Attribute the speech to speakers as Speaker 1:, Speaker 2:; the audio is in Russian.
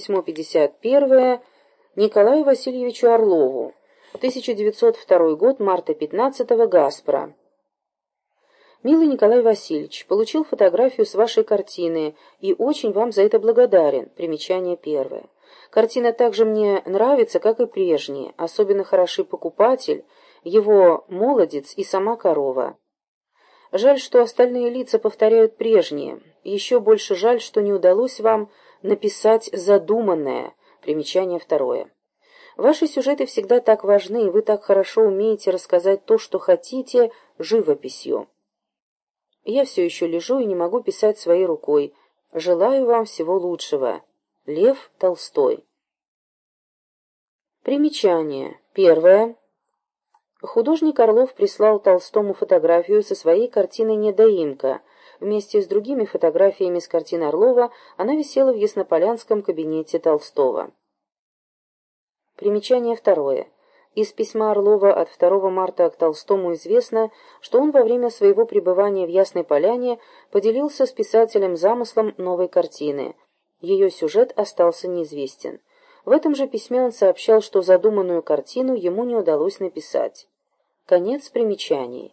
Speaker 1: письмо 51 Николаю Васильевичу Орлову. 1902 год, марта 15 Гаспро. Милый Николай Васильевич, получил фотографию с вашей картины и очень вам за это благодарен. Примечание первое. Картина также мне нравится, как и прежние. Особенно хороши покупатель, его молодец и сама корова. Жаль, что остальные лица повторяют прежние. Еще больше жаль, что не удалось вам написать задуманное. Примечание второе. Ваши сюжеты всегда так важны, и вы так хорошо умеете рассказать то, что хотите, живописью. Я все еще лежу и не могу писать своей рукой. Желаю вам всего лучшего. Лев Толстой. Примечание. Первое. Художник Орлов прислал Толстому фотографию со своей картиной «Недоимка». Вместе с другими фотографиями с картин Орлова она висела в Яснополянском кабинете Толстого. Примечание второе. Из письма Орлова от 2 марта к Толстому известно, что он во время своего пребывания в Ясной Поляне поделился с писателем замыслом новой картины. Ее сюжет остался неизвестен. В этом же письме он сообщал, что задуманную картину ему не удалось написать. Конец примечаний.